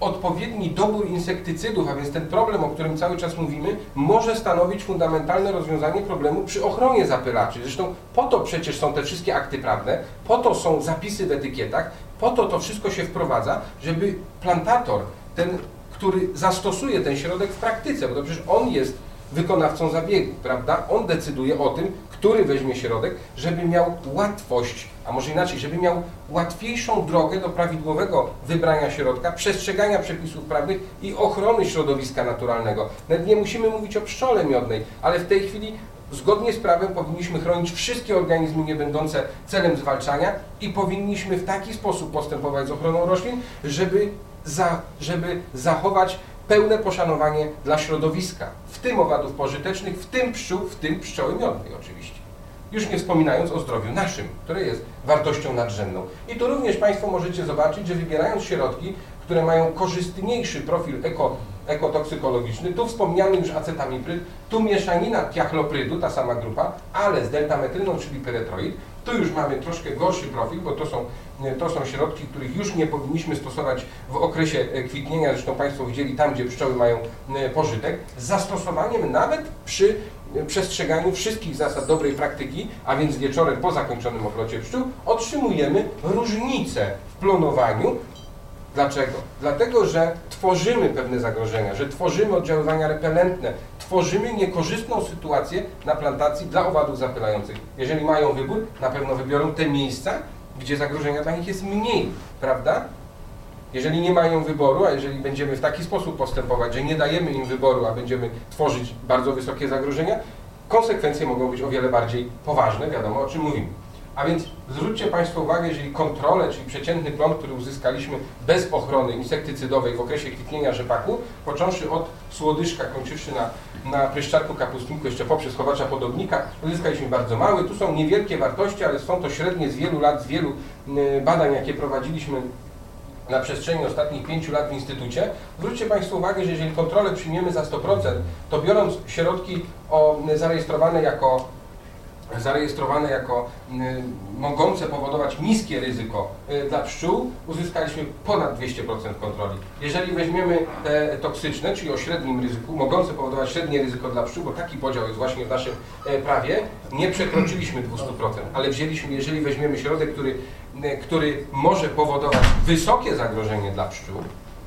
odpowiedni dobór insektycydów, a więc ten problem, o którym cały czas mówimy, może stanowić fundamentalne rozwiązanie problemu przy ochronie zapylaczy. Zresztą po to przecież są te wszystkie akty prawne, po to są zapisy w etykietach, po to to wszystko się wprowadza, żeby plantator, ten, który zastosuje ten środek w praktyce, bo to przecież on jest wykonawcą zabiegu, prawda? On decyduje o tym, który weźmie środek, żeby miał łatwość, a może inaczej, żeby miał łatwiejszą drogę do prawidłowego wybrania środka, przestrzegania przepisów prawnych i ochrony środowiska naturalnego. Nawet nie musimy mówić o pszczole miodnej, ale w tej chwili zgodnie z prawem powinniśmy chronić wszystkie organizmy nie będące celem zwalczania i powinniśmy w taki sposób postępować z ochroną roślin, żeby, za, żeby zachować pełne poszanowanie dla środowiska, w tym owadów pożytecznych, w tym pszczół, w tym pszczoły miodnej oczywiście. Już nie wspominając o zdrowiu naszym, które jest wartością nadrzędną. I tu również Państwo możecie zobaczyć, że wybierając środki, które mają korzystniejszy profil eko, ekotoksykologiczny, tu wspomniany już acetamipryt, tu mieszanina tiachloprydu, ta sama grupa, ale z deltametryną, czyli pyretroid, tu już mamy troszkę gorszy profil, bo to są, to są środki, których już nie powinniśmy stosować w okresie e, kwitnienia, zresztą Państwo widzieli tam, gdzie pszczoły mają e, pożytek, z zastosowaniem nawet przy e, przestrzeganiu wszystkich zasad dobrej praktyki, a więc wieczorem po zakończonym obrocie pszczół, otrzymujemy różnicę w plonowaniu Dlaczego? Dlatego, że tworzymy pewne zagrożenia, że tworzymy oddziaływania repelentne, tworzymy niekorzystną sytuację na plantacji dla owadów zapylających. Jeżeli mają wybór, na pewno wybiorą te miejsca, gdzie zagrożenia dla nich jest mniej, prawda? Jeżeli nie mają wyboru, a jeżeli będziemy w taki sposób postępować, że nie dajemy im wyboru, a będziemy tworzyć bardzo wysokie zagrożenia, konsekwencje mogą być o wiele bardziej poważne, wiadomo o czym mówimy. A więc zwróćcie Państwo uwagę, jeżeli kontrolę, czyli przeciętny plon, który uzyskaliśmy bez ochrony insektycydowej w okresie kwitnienia rzepaku, począwszy od słodyszka, kończywszy na, na pryszczarku kapustniku, jeszcze poprzez chowacza podobnika, uzyskaliśmy bardzo mały. Tu są niewielkie wartości, ale są to średnie z wielu lat, z wielu y, badań, jakie prowadziliśmy na przestrzeni ostatnich pięciu lat w Instytucie. Zwróćcie Państwo uwagę, że jeżeli kontrolę przyjmiemy za 100%, to biorąc środki o, zarejestrowane jako zarejestrowane jako mogące powodować niskie ryzyko y, dla pszczół, uzyskaliśmy ponad 200% kontroli. Jeżeli weźmiemy te toksyczne, czyli o średnim ryzyku, mogące powodować średnie ryzyko dla pszczół, bo taki podział jest właśnie w naszym e, prawie, nie przekroczyliśmy 200%, ale wzięliśmy, jeżeli weźmiemy środek, który, który może powodować wysokie zagrożenie dla pszczół,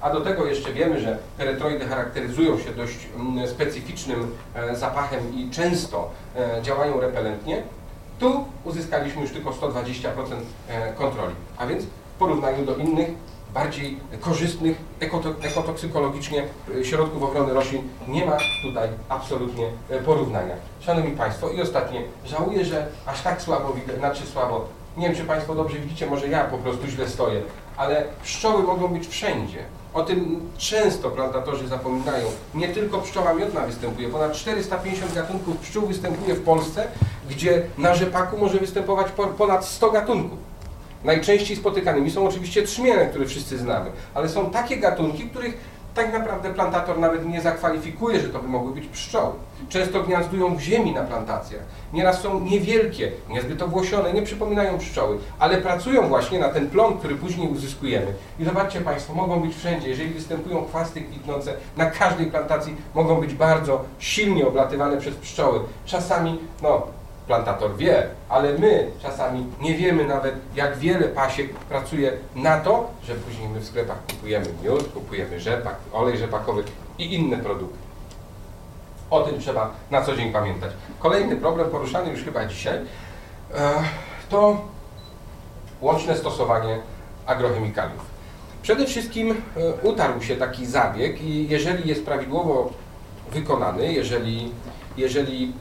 a do tego jeszcze wiemy, że peretroidy charakteryzują się dość mm, specyficznym e, zapachem i często e, działają repelentnie, tu uzyskaliśmy już tylko 120% e, kontroli. A więc w porównaniu do innych, bardziej korzystnych ekotoksykologicznie środków ochrony roślin nie ma tutaj absolutnie porównania. Szanowni Państwo, i ostatnie, żałuję, że aż tak słabo widzę, znaczy słabo, nie wiem czy Państwo dobrze widzicie, może ja po prostu źle stoję, ale pszczoły mogą być wszędzie. O tym często plantatorzy zapominają. Nie tylko pszczoła miodna występuje. Ponad 450 gatunków pszczół występuje w Polsce, gdzie na rzepaku może występować ponad 100 gatunków. Najczęściej spotykanymi są oczywiście trzmiele, które wszyscy znamy, ale są takie gatunki, których tak naprawdę plantator nawet nie zakwalifikuje, że to by mogły być pszczoły. Często gniazdują w ziemi na plantacjach. Nieraz są niewielkie, niezbyt ogłosione, nie przypominają pszczoły, ale pracują właśnie na ten plon, który później uzyskujemy. I zobaczcie Państwo, mogą być wszędzie. Jeżeli występują chwasty kwitnące, na każdej plantacji mogą być bardzo silnie oblatywane przez pszczoły. Czasami, no, plantator wie, ale my czasami nie wiemy nawet, jak wiele pasiek pracuje na to, że później my w sklepach kupujemy miód, kupujemy rzepak, olej rzepakowy i inne produkty. O tym trzeba na co dzień pamiętać. Kolejny problem poruszany już chyba dzisiaj e, to łączne stosowanie agrochemikaliów. Przede wszystkim e, utarł się taki zabieg i jeżeli jest prawidłowo wykonany, jeżeli, jeżeli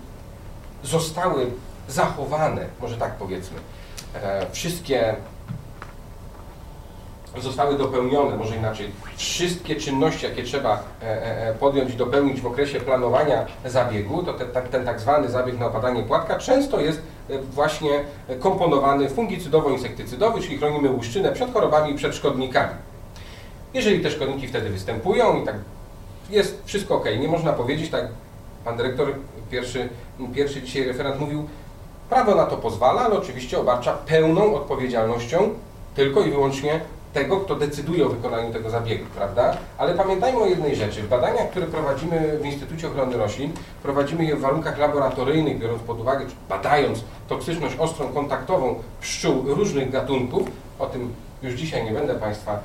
zostały zachowane, może tak powiedzmy, e, wszystkie zostały dopełnione, może inaczej, wszystkie czynności, jakie trzeba e, e, podjąć i dopełnić w okresie planowania zabiegu, to ten, ten tak zwany zabieg na opadanie płatka często jest właśnie komponowany fungicydowo-insektycydowy, czyli chronimy łuszczynę przed chorobami i przed szkodnikami. Jeżeli te szkodniki wtedy występują i tak jest wszystko ok, nie można powiedzieć, tak pan dyrektor pierwszy, pierwszy dzisiaj referent mówił, prawo na to pozwala, ale oczywiście obarcza pełną odpowiedzialnością tylko i wyłącznie tego, kto decyduje o wykonaniu tego zabiegu, prawda? Ale pamiętajmy o jednej rzeczy. W badaniach, które prowadzimy w Instytucie Ochrony Roślin, prowadzimy je w warunkach laboratoryjnych, biorąc pod uwagę, czy badając toksyczność ostrą kontaktową pszczół różnych gatunków. O tym już dzisiaj nie będę Państwa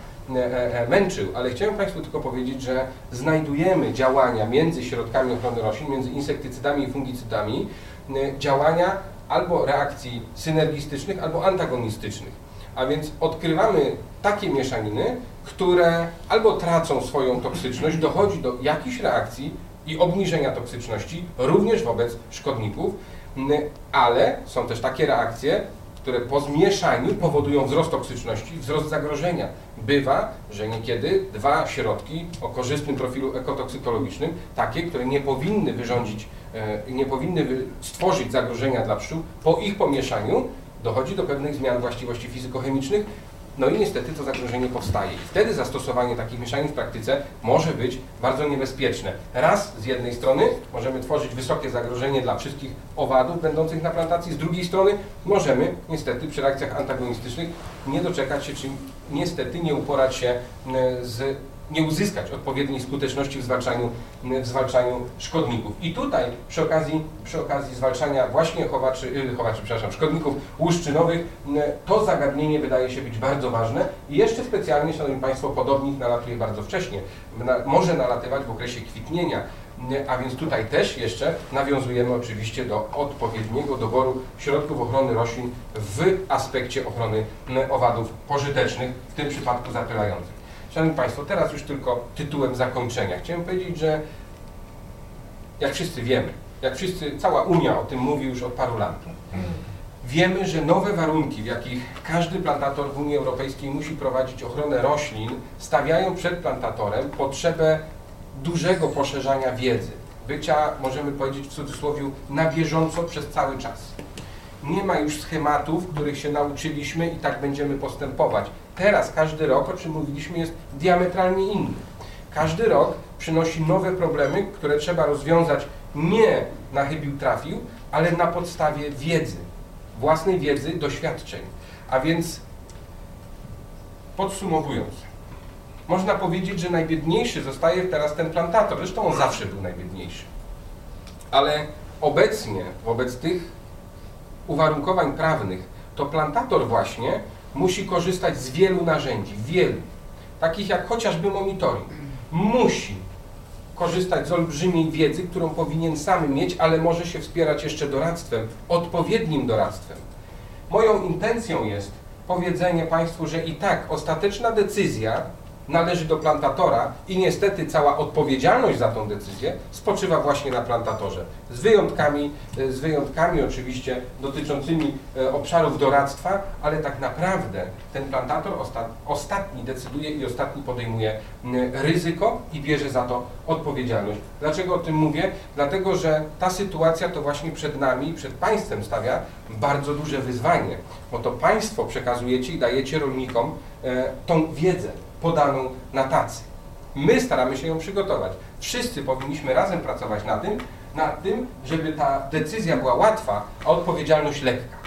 męczył, ale chciałem Państwu tylko powiedzieć, że znajdujemy działania między środkami ochrony roślin, między insektycydami i fungicydami, e, działania albo reakcji synergistycznych, albo antagonistycznych. A więc odkrywamy takie mieszaniny, które albo tracą swoją toksyczność, dochodzi do jakichś reakcji i obniżenia toksyczności również wobec szkodników, ale są też takie reakcje, które po zmieszaniu powodują wzrost toksyczności, wzrost zagrożenia. Bywa, że niekiedy dwa środki o korzystnym profilu ekotoksykologicznym, takie, które nie powinny wyrządzić, e, nie powinny stworzyć zagrożenia dla pszczół, po ich pomieszaniu dochodzi do pewnych zmian właściwości fizykochemicznych, no i niestety to zagrożenie powstaje. I wtedy zastosowanie takich mieszanin w praktyce może być bardzo niebezpieczne. Raz z jednej strony możemy tworzyć wysokie zagrożenie dla wszystkich owadów będących na plantacji, z drugiej strony możemy niestety przy reakcjach antagonistycznych nie doczekać się, czy niestety nie uporać się m, z nie uzyskać odpowiedniej skuteczności w zwalczaniu, w zwalczaniu szkodników. I tutaj przy okazji, przy okazji zwalczania właśnie chowaczy, y, chowaczy, przepraszam, szkodników łuszczynowych, to zagadnienie wydaje się być bardzo ważne i jeszcze specjalnie, Szanowni Państwo, podobnik nalatuje bardzo wcześnie, na, może nalatywać w okresie kwitnienia, a więc tutaj też jeszcze nawiązujemy oczywiście do odpowiedniego doboru środków ochrony roślin w aspekcie ochrony owadów pożytecznych, w tym przypadku zapylających. Szanowni Państwo, teraz już tylko tytułem zakończenia. Chciałem powiedzieć, że jak wszyscy wiemy, jak wszyscy, cała Unia o tym mówi już od paru lat, wiemy, że nowe warunki, w jakich każdy plantator w Unii Europejskiej musi prowadzić ochronę roślin, stawiają przed plantatorem potrzebę dużego poszerzania wiedzy, bycia, możemy powiedzieć w cudzysłowie, na bieżąco przez cały czas. Nie ma już schematów, których się nauczyliśmy i tak będziemy postępować. Teraz każdy rok, o czym mówiliśmy, jest diametralnie inny. Każdy rok przynosi nowe problemy, które trzeba rozwiązać nie na chybił trafił, ale na podstawie wiedzy, własnej wiedzy, doświadczeń. A więc podsumowując, można powiedzieć, że najbiedniejszy zostaje teraz ten plantator. Zresztą on zawsze był najbiedniejszy. Ale obecnie, wobec tych uwarunkowań prawnych, to plantator właśnie musi korzystać z wielu narzędzi, wielu, takich jak chociażby monitoring. Musi korzystać z olbrzymiej wiedzy, którą powinien sam mieć, ale może się wspierać jeszcze doradztwem, odpowiednim doradztwem. Moją intencją jest powiedzenie Państwu, że i tak ostateczna decyzja należy do plantatora i niestety cała odpowiedzialność za tą decyzję spoczywa właśnie na plantatorze. Z wyjątkami, e, z wyjątkami oczywiście dotyczącymi e, obszarów doradztwa, ale tak naprawdę ten plantator osta ostatni decyduje i ostatni podejmuje ryzyko i bierze za to odpowiedzialność. Dlaczego o tym mówię? Dlatego, że ta sytuacja to właśnie przed nami przed państwem stawia bardzo duże wyzwanie, bo to państwo przekazujecie i dajecie rolnikom e, tą wiedzę podaną na tacy. My staramy się ją przygotować. Wszyscy powinniśmy razem pracować na tym, nad tym, żeby ta decyzja była łatwa, a odpowiedzialność lekka.